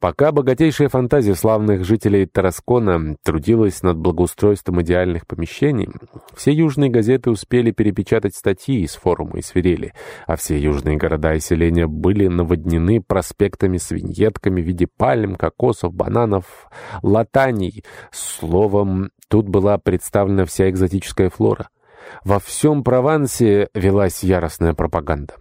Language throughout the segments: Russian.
Пока богатейшая фантазия славных жителей Тараскона трудилась над благоустройством идеальных помещений, все южные газеты успели перепечатать статьи из форума и свирели, а все южные города и селения были наводнены проспектами с виньетками в виде пальм, кокосов, бананов, латаний. Словом, тут была представлена вся экзотическая флора. Во всем Провансе велась яростная пропаганда.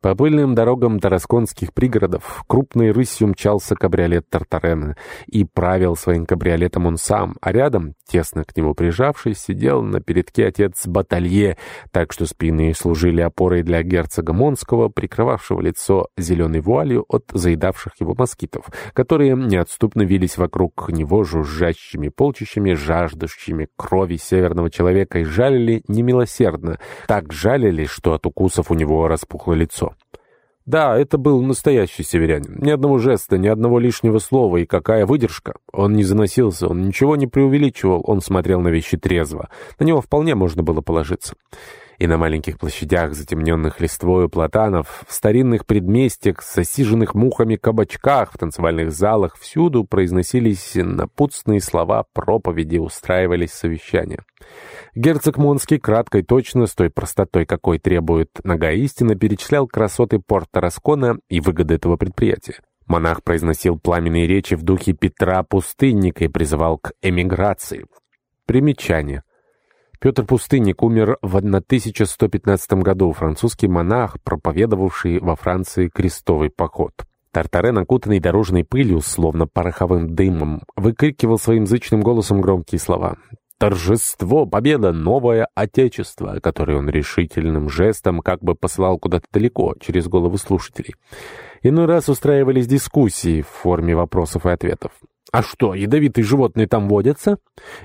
По пыльным дорогам тарасконских пригородов крупной рысью мчался кабриолет Тартарена, и правил своим кабриолетом он сам, а рядом, тесно к нему прижавшись, сидел на передке отец Баталье, так что спины служили опорой для герцога Монского, прикрывавшего лицо зеленой вуалью от заедавших его москитов, которые неотступно вились вокруг него жужжащими полчищами, жаждущими крови северного человека и жалили немилосердно, так жалили, что от укусов у него распухло лицо. Да, это был настоящий северянин. Ни одного жеста, ни одного лишнего слова, и какая выдержка. Он не заносился, он ничего не преувеличивал, он смотрел на вещи трезво. На него вполне можно было положиться и на маленьких площадях, затемненных листвою платанов, в старинных предместьях, засиженных мухами кабачках, в танцевальных залах, всюду произносились напутственные слова проповеди, устраивались совещания. Герцог Монский кратко и точно, с той простотой, какой требует нога истина, перечислял красоты порта Раскона и выгоды этого предприятия. Монах произносил пламенные речи в духе Петра Пустынника и призывал к эмиграции. Примечание. Петр Пустынник умер в 1115 году, французский монах, проповедовавший во Франции крестовый поход. Тартарен, окутанный дорожной пылью, словно пороховым дымом, выкрикивал своим зычным голосом громкие слова. «Торжество! Победа! Новое Отечество!» которое он решительным жестом как бы посылал куда-то далеко, через головы слушателей. Иной раз устраивались дискуссии в форме вопросов и ответов. А что, ядовитые животные там водятся?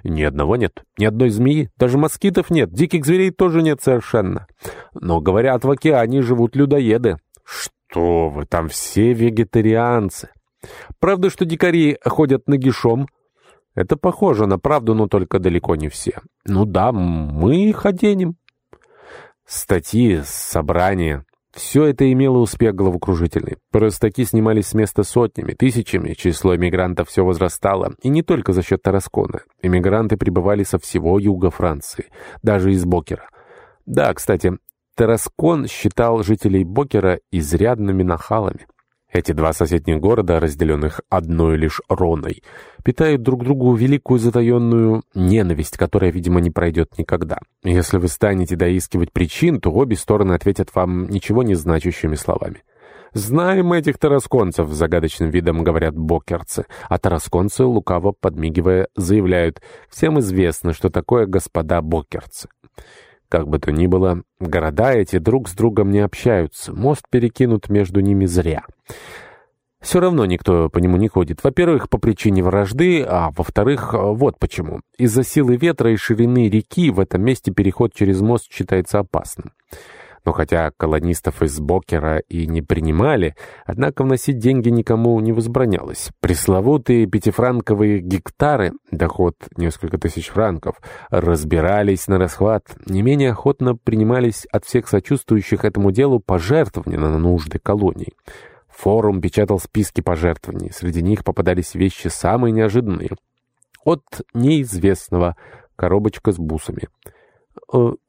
Ни одного нет, ни одной змеи, даже москитов нет, диких зверей тоже нет совершенно. Но, говорят, в океане живут людоеды. Что вы, там все вегетарианцы. Правда, что дикари ходят нагишом? Это похоже на правду, но только далеко не все. Ну да, мы их оденем. Статьи, собрания... Все это имело успех головокружительный. Простаки снимались с места сотнями, тысячами, число эмигрантов все возрастало, и не только за счет Тараскона. Эмигранты прибывали со всего юга Франции, даже из Бокера. Да, кстати, Тараскон считал жителей Бокера изрядными нахалами. Эти два соседних города, разделенных одной лишь Роной, питают друг другу великую затаенную ненависть, которая, видимо, не пройдет никогда. Если вы станете доискивать причин, то обе стороны ответят вам ничего не значащими словами. «Знаем этих тарасконцев», — загадочным видом говорят бокерцы, а тарасконцы, лукаво подмигивая, заявляют, «Всем известно, что такое господа бокерцы». Как бы то ни было, города эти друг с другом не общаются, мост перекинут между ними зря. Все равно никто по нему не ходит. Во-первых, по причине вражды, а во-вторых, вот почему. Из-за силы ветра и ширины реки в этом месте переход через мост считается опасным. Но хотя колонистов из Бокера и не принимали, однако вносить деньги никому не возбранялось. Пресловутые пятифранковые гектары, доход несколько тысяч франков, разбирались на расхват, не менее охотно принимались от всех сочувствующих этому делу пожертвования на нужды колоний. Форум печатал списки пожертвований, среди них попадались вещи самые неожиданные. От неизвестного коробочка с бусами —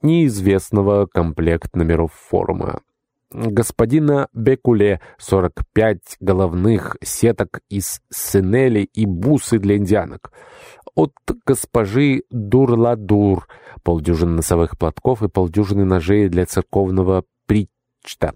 неизвестного комплект номеров форума. Господина Бекуле 45 головных сеток из синели и бусы для индианок. От госпожи Дурладур полдюжины носовых платков и полдюжины ножей для церковного причта.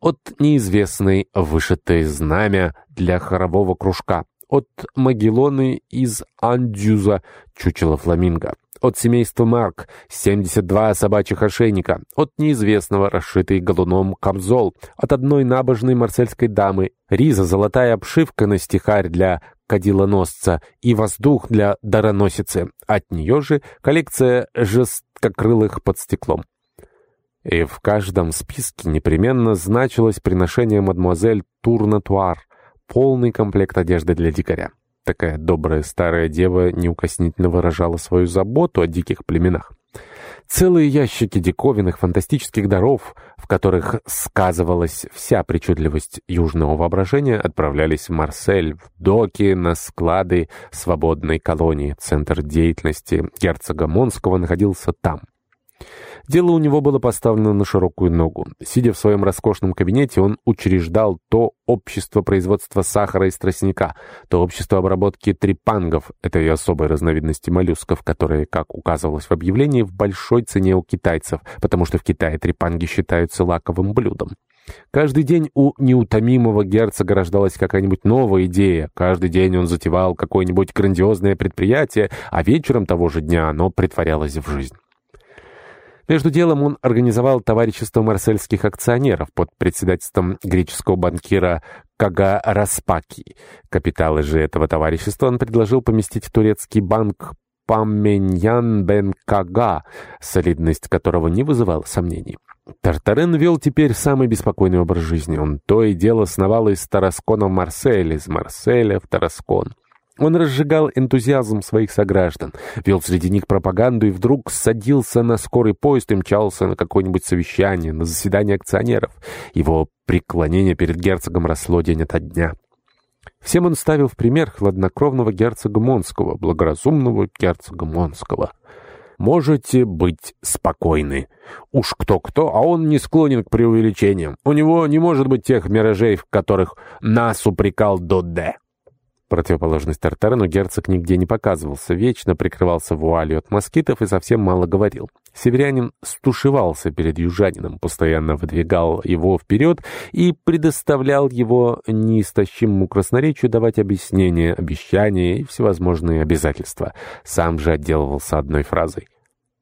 От неизвестной вышитое знамя для хорового кружка. От Магеллоны из Андюза чучело фламинго от семейства Марк, 72 собачьих ошейника, от неизвестного расшитый галуном камзол, от одной набожной марсельской дамы, риза, золотая обшивка на стихарь для кадилоносца и воздух для дароносицы, от нее же коллекция жесткокрылых под стеклом. И в каждом списке непременно значилось приношение мадемуазель Турнатуар, полный комплект одежды для дикаря. Такая добрая старая дева неукоснительно выражала свою заботу о диких племенах. Целые ящики диковинных фантастических даров, в которых сказывалась вся причудливость южного воображения, отправлялись в Марсель, в доки, на склады свободной колонии. Центр деятельности герцога Монского находился там. Дело у него было поставлено на широкую ногу. Сидя в своем роскошном кабинете, он учреждал то общество производства сахара из тростника, то общество обработки трипангов, этой особой разновидности моллюсков, которые, как указывалось в объявлении, в большой цене у китайцев, потому что в Китае трипанги считаются лаковым блюдом. Каждый день у неутомимого герцога рождалась какая-нибудь новая идея. Каждый день он затевал какое-нибудь грандиозное предприятие, а вечером того же дня оно притворялось в жизнь. Между делом он организовал товарищество марсельских акционеров под председательством греческого банкира Кага Распаки. Капиталы же этого товарищества он предложил поместить в турецкий банк Паменьян Бен Кага, солидность которого не вызывала сомнений. Тартарен вел теперь самый беспокойный образ жизни. Он то и дело сновал из Тараскона в Марсель, из Марселя в Тараскон. Он разжигал энтузиазм своих сограждан, вел среди них пропаганду и вдруг садился на скорый поезд и мчался на какое-нибудь совещание, на заседание акционеров. Его преклонение перед герцогом росло день ото дня. Всем он ставил в пример хладнокровного герцога Монского, благоразумного герцога Монского. Можете быть спокойны. Уж кто-кто, а он не склонен к преувеличениям. У него не может быть тех миражей, в которых нас упрекал Доде противоположность Тартарену герцог нигде не показывался, вечно прикрывался вуалью от москитов и совсем мало говорил. Северянин стушевался перед южанином, постоянно выдвигал его вперед и предоставлял его неистощимому красноречию давать объяснения, обещания и всевозможные обязательства. Сам же отделывался одной фразой.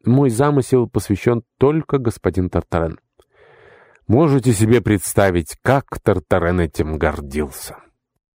«Мой замысел посвящен только господин Тартарен». Можете себе представить, как Тартарен этим гордился.